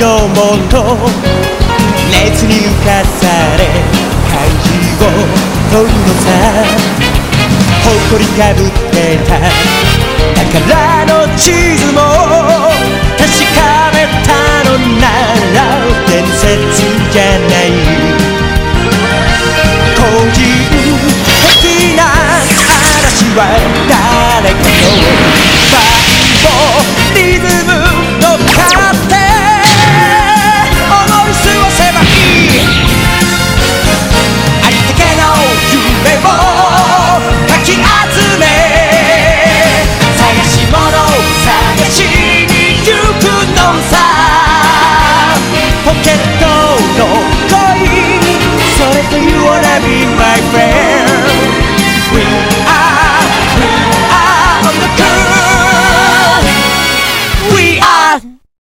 のもと熱に浮かされ漢字を問うのさ誇りかぶってた宝の地図も確かめたのなら伝説じゃない。個人的な話は誰かの wanna be my friend.